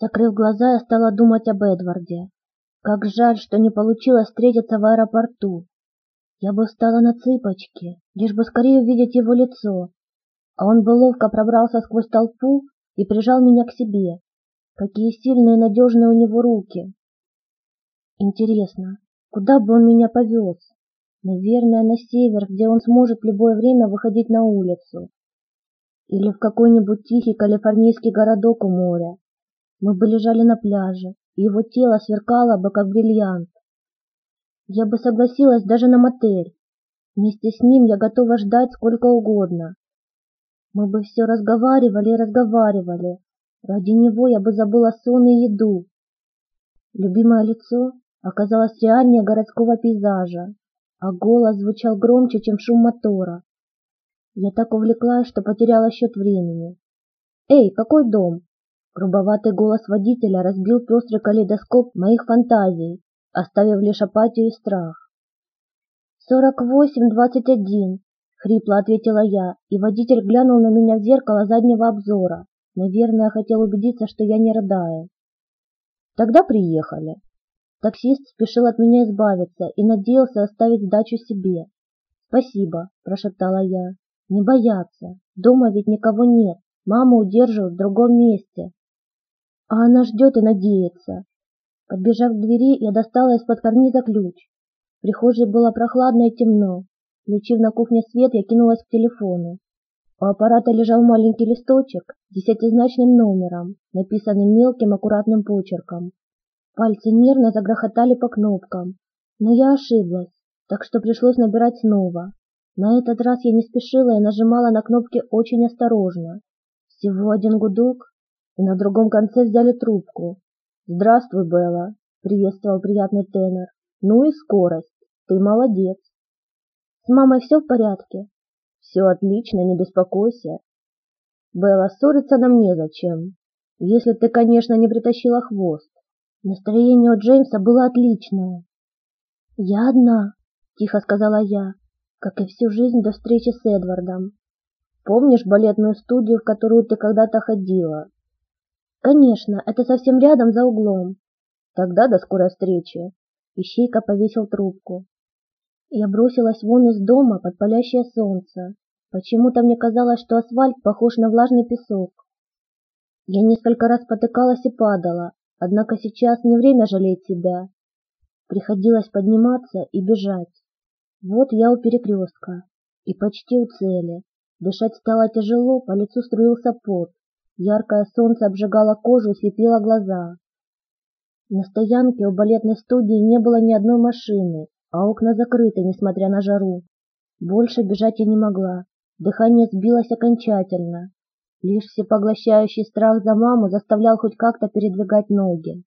Закрыв глаза, я стала думать об Эдварде. Как жаль, что не получилось встретиться в аэропорту. Я бы встала на цыпочки, лишь бы скорее увидеть его лицо. А он бы ловко пробрался сквозь толпу и прижал меня к себе. Какие сильные и надежные у него руки. Интересно, куда бы он меня повез? Наверное, на север, где он сможет в любое время выходить на улицу. Или в какой-нибудь тихий калифорнийский городок у моря. Мы бы лежали на пляже, и его тело сверкало бы, как бриллиант. Я бы согласилась даже на мотель. Вместе с ним я готова ждать сколько угодно. Мы бы все разговаривали и разговаривали. Ради него я бы забыла сон и еду. Любимое лицо оказалось реальнее городского пейзажа, а голос звучал громче, чем шум мотора. Я так увлеклась, что потеряла счет времени. «Эй, какой дом?» Грубоватый голос водителя разбил пестрый калейдоскоп моих фантазий, оставив лишь апатию и страх. «Сорок восемь двадцать один», — хрипло ответила я, и водитель глянул на меня в зеркало заднего обзора. Наверное, хотел убедиться, что я не рыдаю. «Тогда приехали». Таксист спешил от меня избавиться и надеялся оставить сдачу себе. «Спасибо», – прошептала я. «Не бояться. Дома ведь никого нет. Маму удерживают в другом месте. А она ждет и надеется». Подбежав к двери, я достала из-под карниза ключ. В прихожей было прохладно и темно. Включив на кухне свет, я кинулась к телефону. У аппарата лежал маленький листочек с десятизначным номером, написанным мелким аккуратным почерком. Пальцы нервно загрохотали по кнопкам, но я ошиблась, так что пришлось набирать снова. На этот раз я не спешила и нажимала на кнопки очень осторожно. Всего один гудок, и на другом конце взяли трубку. «Здравствуй, Белла», — приветствовал приятный тенор. «Ну и скорость. Ты молодец». «С мамой все в порядке?» «Все отлично, не беспокойся». «Белла, ссориться нам незачем, если ты, конечно, не притащила хвост. Настроение у Джеймса было отличное. «Я одна», — тихо сказала я, как и всю жизнь до встречи с Эдвардом. «Помнишь балетную студию, в которую ты когда-то ходила?» «Конечно, это совсем рядом, за углом». «Тогда до скорой встречи». Ищейка повесил трубку. Я бросилась вон из дома под палящее солнце. Почему-то мне казалось, что асфальт похож на влажный песок. Я несколько раз потыкалась и падала, Однако сейчас не время жалеть себя. Приходилось подниматься и бежать. Вот я у перекрестка и почти у цели. Дышать стало тяжело, по лицу струился пот. Яркое солнце обжигало кожу и слепило глаза. На стоянке у балетной студии не было ни одной машины, а окна закрыты, несмотря на жару. Больше бежать я не могла. Дыхание сбилось окончательно. Лишь всепоглощающий страх за маму заставлял хоть как-то передвигать ноги.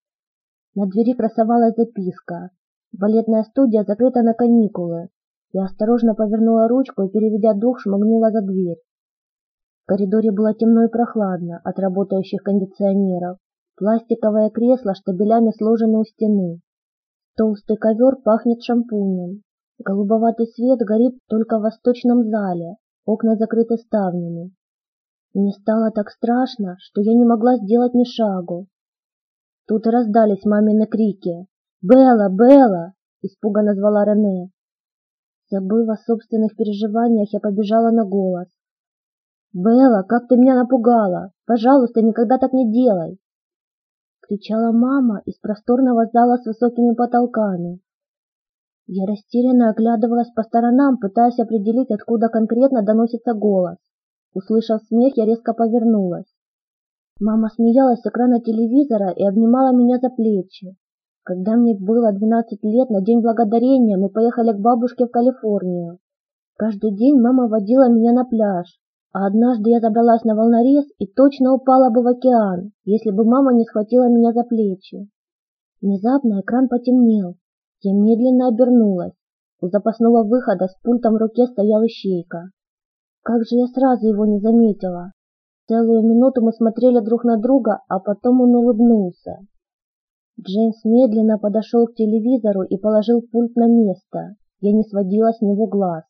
На двери красовалась записка. Балетная студия закрыта на каникулы. Я осторожно повернула ручку и, переведя дух, шмыгнула за дверь. В коридоре было темно и прохладно от работающих кондиционеров. Пластиковое кресло штабелями сложены у стены. Толстый ковер пахнет шампунем. Голубоватый свет горит только в восточном зале. Окна закрыты ставнями. Мне стало так страшно, что я не могла сделать ни шагу. Тут раздались мамины крики. «Белла! Белла!» – испуганно звала Рене. Забыв о собственных переживаниях, я побежала на голос. «Белла, как ты меня напугала! Пожалуйста, никогда так не делай!» Кричала мама из просторного зала с высокими потолками. Я растерянно оглядывалась по сторонам, пытаясь определить, откуда конкретно доносится голос. Услышав смех, я резко повернулась. Мама смеялась с экрана телевизора и обнимала меня за плечи. Когда мне было 12 лет, на День Благодарения мы поехали к бабушке в Калифорнию. Каждый день мама водила меня на пляж, а однажды я забралась на волнорез и точно упала бы в океан, если бы мама не схватила меня за плечи. Внезапно экран потемнел. Я медленно обернулась. У запасного выхода с пультом в руке стоял ищейка. Как же я сразу его не заметила? Целую минуту мы смотрели друг на друга, а потом он улыбнулся. Джеймс медленно подошел к телевизору и положил пульт на место. Я не сводила с него глаз.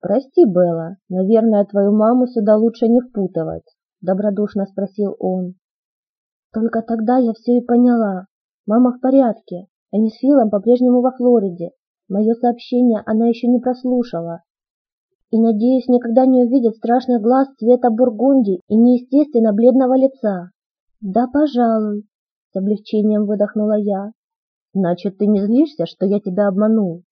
«Прости, Белла, наверное, твою маму сюда лучше не впутывать», — добродушно спросил он. Только тогда я все и поняла. Мама в порядке. Они с Филом по-прежнему во Флориде. Мое сообщение она еще не прослушала. И, надеюсь, никогда не увидит страшный глаз цвета бургунди и неестественно бледного лица. Да, пожалуй, с облегчением выдохнула я. Значит, ты не злишься, что я тебя обманул?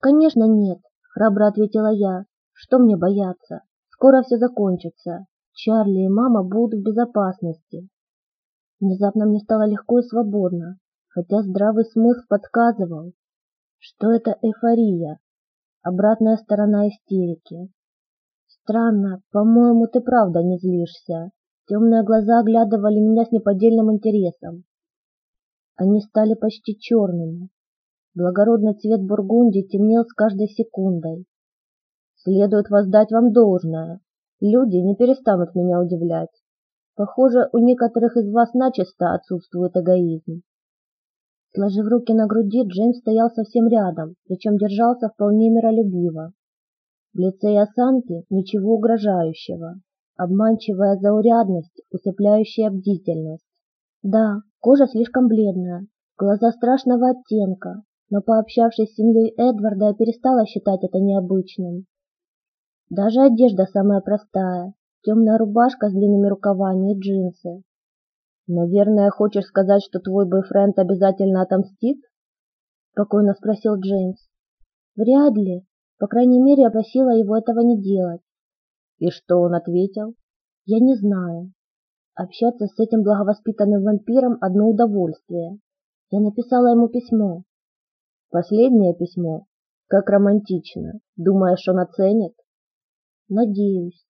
Конечно, нет, храбро ответила я. Что мне бояться? Скоро все закончится. Чарли и мама будут в безопасности. Внезапно мне стало легко и свободно, хотя здравый смысл подсказывал, что это эйфория, обратная сторона истерики. Странно, по-моему, ты правда не злишься. Темные глаза оглядывали меня с неподдельным интересом. Они стали почти черными. Благородный цвет бургунди темнел с каждой секундой. Следует воздать вам должное. Люди не перестанут меня удивлять. Похоже, у некоторых из вас начисто отсутствует эгоизм. Сложив руки на груди, Джеймс стоял совсем рядом, причем держался вполне миролюбиво. В лице и осанке ничего угрожающего, обманчивая заурядность, усыпляющая бдительность. Да, кожа слишком бледная, глаза страшного оттенка, но пообщавшись с семьей Эдварда, я перестала считать это необычным. Даже одежда самая простая, темная рубашка с длинными рукавами и джинсы, «Наверное, хочешь сказать, что твой бойфренд обязательно отомстит?» Спокойно спросил Джеймс. «Вряд ли. По крайней мере, я просила его этого не делать». «И что он ответил?» «Я не знаю. Общаться с этим благовоспитанным вампиром – одно удовольствие. Я написала ему письмо». «Последнее письмо? Как романтично. Думаешь, он оценит?» «Надеюсь».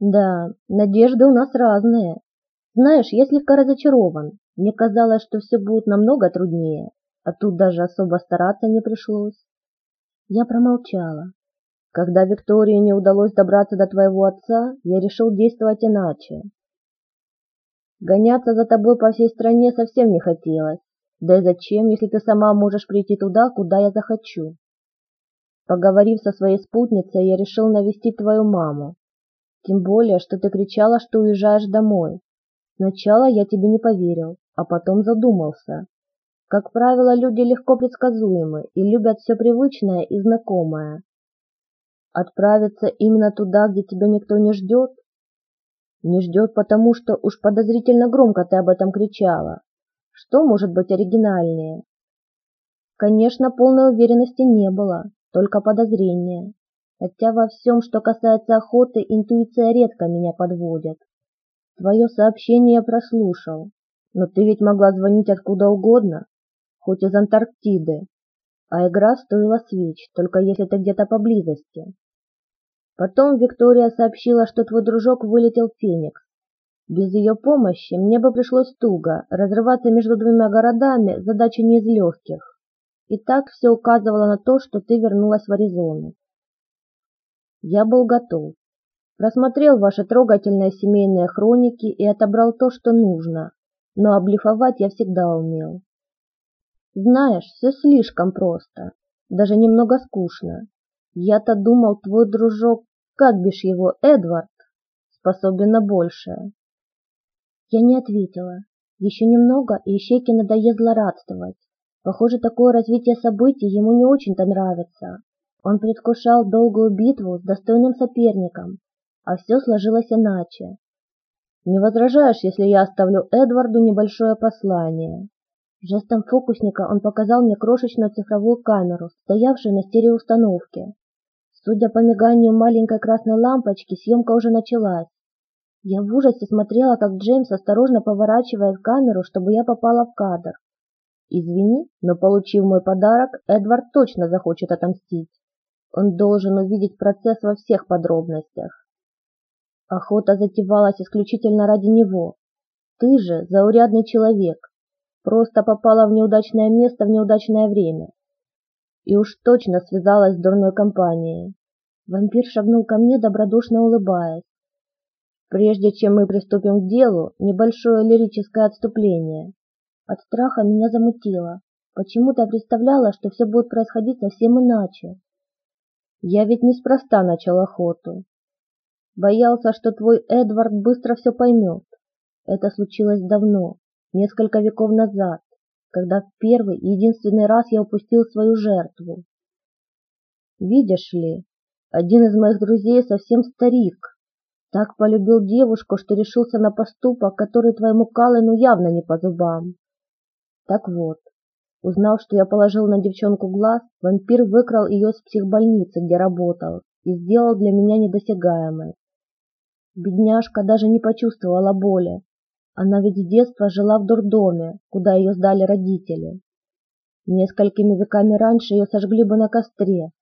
«Да, надежды у нас разные. Знаешь, я слегка разочарован. Мне казалось, что все будет намного труднее, а тут даже особо стараться не пришлось. Я промолчала. Когда Виктории не удалось добраться до твоего отца, я решил действовать иначе. Гоняться за тобой по всей стране совсем не хотелось. Да и зачем, если ты сама можешь прийти туда, куда я захочу? Поговорив со своей спутницей, я решил навестить твою маму. Тем более, что ты кричала, что уезжаешь домой. Сначала я тебе не поверил, а потом задумался. Как правило, люди легко предсказуемы и любят все привычное и знакомое. Отправиться именно туда, где тебя никто не ждет? Не ждет, потому что уж подозрительно громко ты об этом кричала. Что может быть оригинальнее? Конечно, полной уверенности не было, только подозрение. Хотя во всем, что касается охоты, интуиция редко меня подводит. Твое сообщение я прослушал, но ты ведь могла звонить откуда угодно, хоть из Антарктиды, а игра стоила свеч, только если ты где-то поблизости. Потом Виктория сообщила, что твой дружок вылетел в Феникс. Без ее помощи мне бы пришлось туго, разрываться между двумя городами задача не из легких. И так все указывало на то, что ты вернулась в Аризону. Я был готов. Просмотрел ваши трогательные семейные хроники и отобрал то, что нужно, но облифовать я всегда умел. Знаешь, все слишком просто, даже немного скучно. Я-то думал, твой дружок, как бишь его, Эдвард, способен на большее. Я не ответила. Еще немного, и Ищейке надоест злорадствовать. Похоже, такое развитие событий ему не очень-то нравится. Он предвкушал долгую битву с достойным соперником, а все сложилось иначе. Не возражаешь, если я оставлю Эдварду небольшое послание? Жестом фокусника он показал мне крошечную цифровую камеру, стоявшую на стереоустановке. Судя по миганию маленькой красной лампочки, съемка уже началась. Я в ужасе смотрела, как Джеймс осторожно поворачивает камеру, чтобы я попала в кадр. Извини, но получив мой подарок, Эдвард точно захочет отомстить. Он должен увидеть процесс во всех подробностях. Охота затевалась исключительно ради него. Ты же заурядный человек, просто попала в неудачное место в неудачное время. И уж точно связалась с дурной компанией. Вампир шагнул ко мне, добродушно улыбаясь. Прежде чем мы приступим к делу, небольшое лирическое отступление. От страха меня замутило. Почему-то представляла, что все будет происходить совсем иначе. Я ведь неспроста начал охоту. Боялся, что твой Эдвард быстро все поймет. Это случилось давно, несколько веков назад, когда в первый и единственный раз я упустил свою жертву. Видишь ли, один из моих друзей совсем старик, так полюбил девушку, что решился на поступок, который твоему Калину явно не по зубам. Так вот, узнав, что я положил на девчонку глаз, вампир выкрал ее с психбольницы, где работал, и сделал для меня недосягаемой. Бедняжка даже не почувствовала боли. Она ведь с детства жила в дурдоме, куда ее сдали родители. Несколькими веками раньше ее сожгли бы на костре,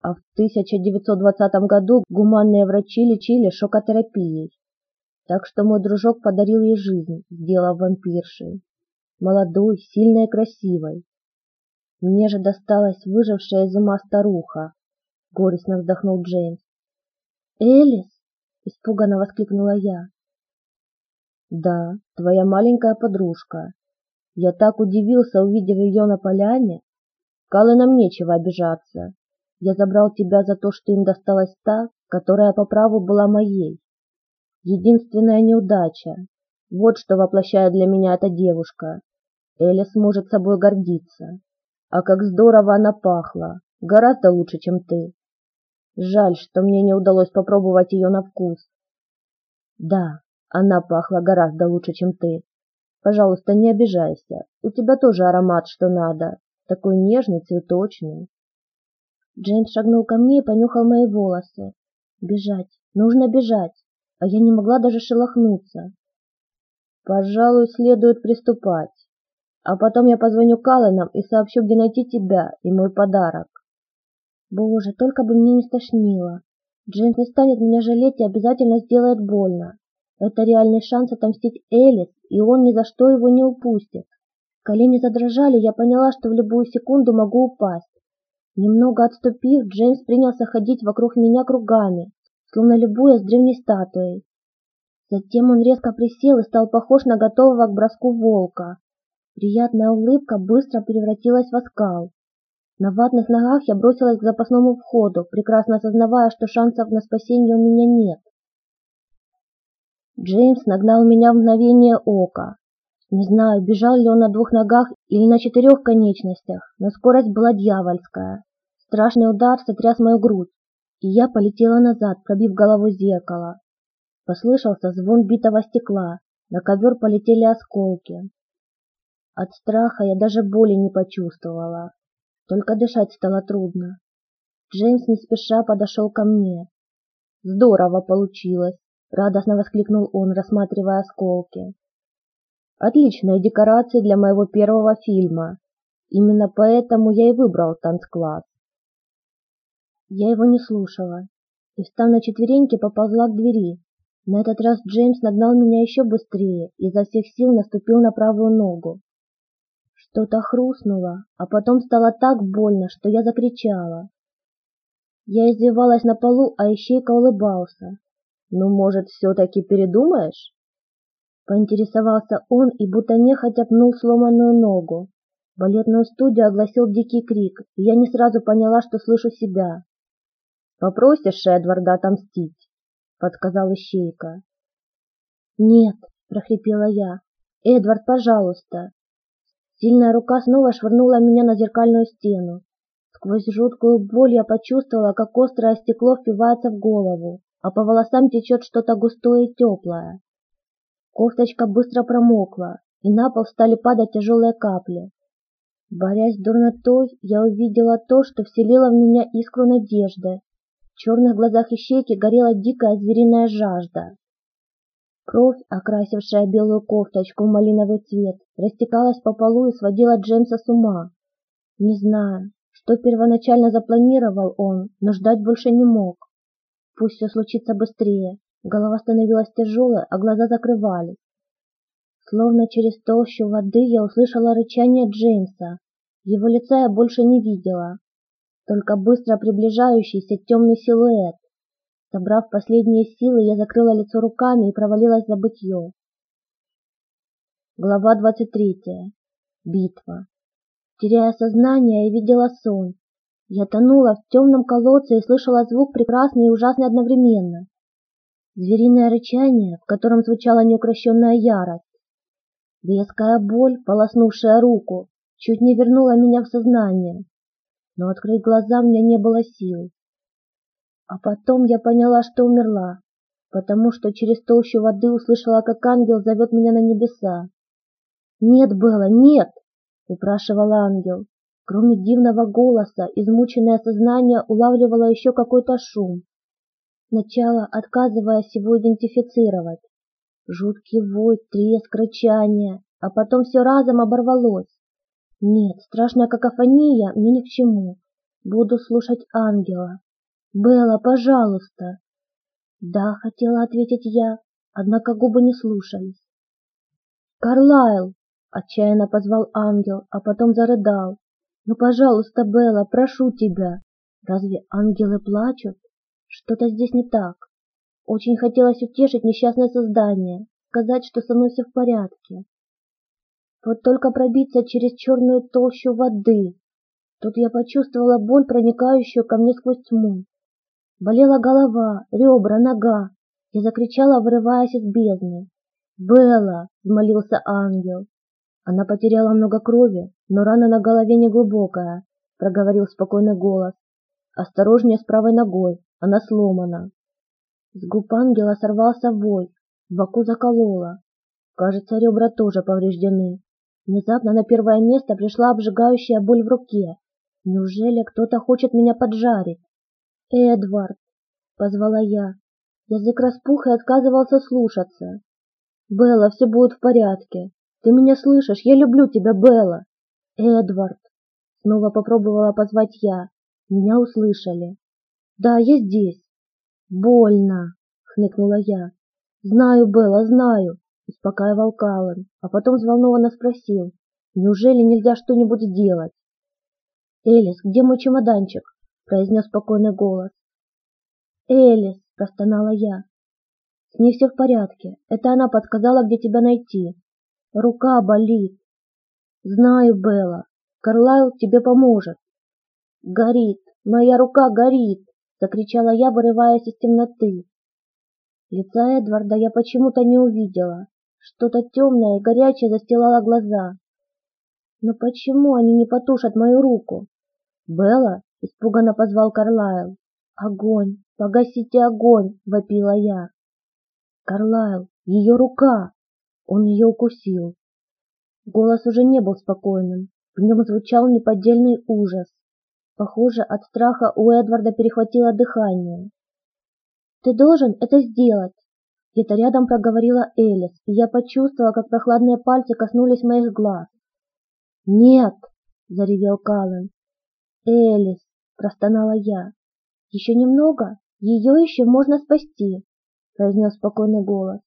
а в 1920 году гуманные врачи лечили шокотерапией. Так что мой дружок подарил ей жизнь, сделав вампиршей. Молодой, сильной и красивой. Мне же досталась выжившая из ума старуха, горестно вздохнул Джеймс. «Элис!» — испуганно воскликнула я. «Да, твоя маленькая подружка. Я так удивился, увидев ее на поляне. Калы нам нечего обижаться. Я забрал тебя за то, что им досталась та, которая по праву была моей. Единственная неудача. Вот что воплощает для меня эта девушка. Элис может собой гордиться. А как здорово она пахла. Гораздо лучше, чем ты. Жаль, что мне не удалось попробовать ее на вкус. Да, она пахла гораздо лучше, чем ты. Пожалуйста, не обижайся. У тебя тоже аромат, что надо. Такой нежный, цветочный. Джеймс шагнул ко мне и понюхал мои волосы. Бежать, нужно бежать, а я не могла даже шелохнуться. Пожалуй, следует приступать. А потом я позвоню Калленам и сообщу, где найти тебя и мой подарок. Боже, только бы мне не стошнило. Джеймс не станет меня жалеть и обязательно сделает больно. Это реальный шанс отомстить Элис, и он ни за что его не упустит. Колени задрожали, я поняла, что в любую секунду могу упасть. Немного отступив, Джеймс принялся ходить вокруг меня кругами, словно любуясь древней статуей. Затем он резко присел и стал похож на готового к броску волка. Приятная улыбка быстро превратилась в оскал. На ватных ногах я бросилась к запасному входу, прекрасно осознавая, что шансов на спасение у меня нет. Джеймс нагнал меня в мгновение ока. Не знаю, бежал ли он на двух ногах или на четырех конечностях, но скорость была дьявольская. Страшный удар сотряс мою грудь, и я полетела назад, пробив голову зеркало. Послышался звон битого стекла, на ковер полетели осколки. От страха я даже боли не почувствовала, только дышать стало трудно. Джеймс не спеша подошел ко мне. «Здорово получилось!» — радостно воскликнул он, рассматривая осколки. «Отличная декорация для моего первого фильма. Именно поэтому я и выбрал танцкласс. Я его не слушала и, встав на четвереньки, поползла к двери. На этот раз Джеймс нагнал меня еще быстрее и изо всех сил наступил на правую ногу. Что-то хрустнуло, а потом стало так больно, что я закричала. Я издевалась на полу, а Ищейка улыбался. «Ну, может, все-таки передумаешь?» Поинтересовался он и будто нехотя пнул сломанную ногу. Балетную студию огласил дикий крик, и я не сразу поняла, что слышу себя. Попросишь Эдварда отомстить, подсказал Ищейка. Нет, прохрипела я. Эдвард, пожалуйста. Сильная рука снова швырнула меня на зеркальную стену. Сквозь жуткую боль я почувствовала, как острое стекло впивается в голову, а по волосам течет что-то густое и теплое. Кофточка быстро промокла, и на пол стали падать тяжелые капли. Борясь с дурнотой, я увидела то, что вселило в меня искру надежды в черных глазах ищейки горела дикая звериная жажда. Кровь, окрасившая белую кофточку в малиновый цвет, растекалась по полу и сводила Джеймса с ума. Не знаю, что первоначально запланировал он, но ждать больше не мог. Пусть все случится быстрее. Голова становилась тяжелой, а глаза закрывались. Словно через толщу воды я услышала рычание Джеймса. Его лица я больше не видела, только быстро приближающийся темный силуэт. Собрав последние силы, я закрыла лицо руками и провалилась в забытье. Глава 23. Битва. Теряя сознание, я видела сон. Я тонула в темном колодце и слышала звук прекрасный и ужасный одновременно. звериное рычание, в котором звучала неукрощенная ярость. Резкая боль, полоснувшая руку, чуть не вернула меня в сознание, но открыть глаза мне не было сил. А потом я поняла, что умерла, потому что через толщу воды услышала, как ангел зовет меня на небеса. «Нет, Белла, нет!» — упрашивал ангел. Кроме дивного голоса, измученное сознание улавливало еще какой-то шум. Сначала отказываясь его идентифицировать. Жуткий вой, треск, рычание, а потом все разом оборвалось. Нет, страшная какофония мне ни к чему. Буду слушать ангела. Белла, пожалуйста. Да, хотела ответить я, однако губы не слушались. Карлайл, отчаянно позвал ангел, а потом зарыдал. Ну, пожалуйста, Белла, прошу тебя. Разве ангелы плачут? Что-то здесь не так. Очень хотелось утешить несчастное создание, сказать, что со мной все в порядке. Вот только пробиться через черную толщу воды. Тут я почувствовала боль, проникающую ко мне сквозь тьму. Болела голова, ребра, нога. Я закричала, вырываясь из бездны. «Белла!» — взмолился ангел. Она потеряла много крови, но рана на голове не глубокая, проговорил спокойный голос. Осторожнее с правой ногой, она сломана. С губ ангела сорвался вой, в боку заколола. Кажется, ребра тоже повреждены. Внезапно на первое место пришла обжигающая боль в руке. Неужели кто-то хочет меня поджарить? «Эдвард!» — позвала я. Язык распух и отказывался слушаться. «Белла, все будет в порядке. Ты меня слышишь? Я люблю тебя, Белла!» «Эдвард!» — снова попробовала позвать я. Меня услышали. «Да, я здесь». «Больно!» — хныкнула я. «Знаю, Белла, знаю успокаивал Каллен, а потом взволнованно спросил, неужели нельзя что-нибудь сделать? «Элис, где мой чемоданчик?» — произнес спокойный голос. «Элис!» — простонала я. «С ней все в порядке. Это она подсказала, где тебя найти. Рука болит». «Знаю, Белла. Карлайл тебе поможет». «Горит! Моя рука горит!» — закричала я, вырываясь из темноты. Лица Эдварда я почему-то не увидела. Что-то темное и горячее застилало глаза. Но почему они не потушат мою руку? Белла испуганно позвал Карлайл. Огонь! Погасите огонь! вопила я. Карлайл, ее рука! Он ее укусил. Голос уже не был спокойным. В нем звучал неподдельный ужас. Похоже, от страха у Эдварда перехватило дыхание. «Ты должен это сделать!» Где-то рядом проговорила Элис, и я почувствовала, как прохладные пальцы коснулись моих глаз. «Нет!» — заревел Каллен. «Элис!» — простонала я. «Еще немного? Ее еще можно спасти!» — произнес спокойный голос.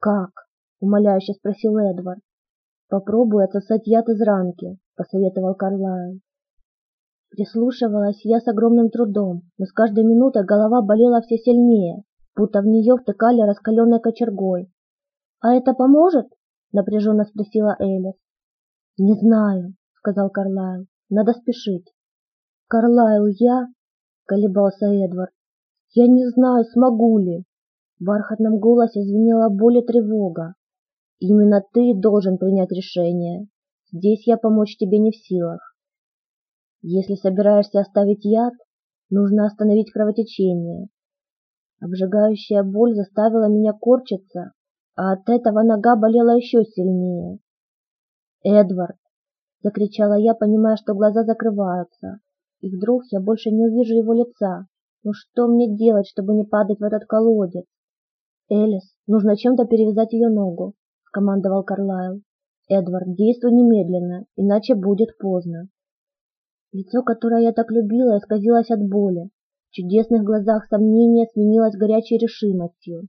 «Как?» — умоляюще спросил Эдвард. «Попробуй отсосать яд из ранки», — посоветовал Карлайл. Прислушивалась я с огромным трудом, но с каждой минутой голова болела все сильнее, будто в нее втыкали раскаленной кочергой. «А это поможет?» — напряженно спросила Элис. «Не знаю», — сказал Карлайл. «Надо спешить». «Карлайл, я...» — колебался Эдвард. «Я не знаю, смогу ли». В бархатном голосе звенела боль и тревога. «Именно ты должен принять решение. Здесь я помочь тебе не в силах. Если собираешься оставить яд, нужно остановить кровотечение, Обжигающая боль заставила меня корчиться, а от этого нога болела еще сильнее. «Эдвард!» — закричала я, понимая, что глаза закрываются, и вдруг я больше не увижу его лица. Ну что мне делать, чтобы не падать в этот колодец? «Элис, нужно чем-то перевязать ее ногу», — скомандовал Карлайл. «Эдвард, действуй немедленно, иначе будет поздно». Лицо, которое я так любила, исказилось от боли, в чудесных глазах сомнение сменилось горячей решимостью.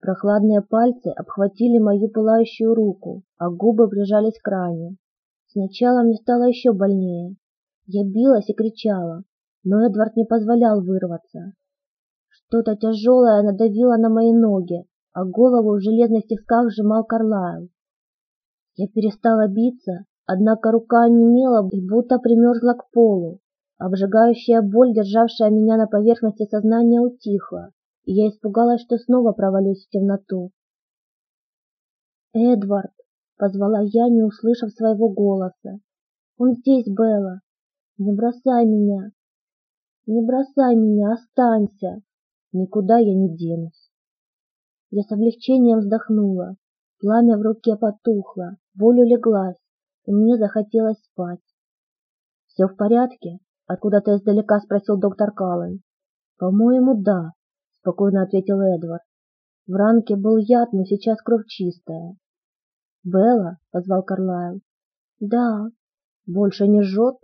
Прохладные пальцы обхватили мою пылающую руку, а губы прижались к ране. Сначала мне стало еще больнее. Я билась и кричала, но Эдвард не позволял вырваться. Что-то тяжелое надавило на мои ноги, а голову в железных тисках сжимал Карлайл. Я перестала биться, однако рука онемела и будто примерзла к полу. Обжигающая боль, державшая меня на поверхности сознания, утихла, и я испугалась, что снова провалюсь в темноту. «Эдвард!» — позвала я, не услышав своего голоса. «Он здесь, Белла! Не бросай меня! Не бросай меня, останься! Никуда я не денусь!» Я с облегчением вздохнула. Пламя в руке потухло, боль улеглась, и мне захотелось спать. «Все в порядке?» — откуда-то издалека спросил доктор Каллен. «По-моему, да», — спокойно ответил Эдвард. «В ранке был яд, но сейчас кровь чистая». «Белла?» — позвал Карлайл. «Да». «Больше не жжет?»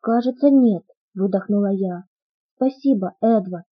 «Кажется, нет», — выдохнула я. «Спасибо, Эдвард».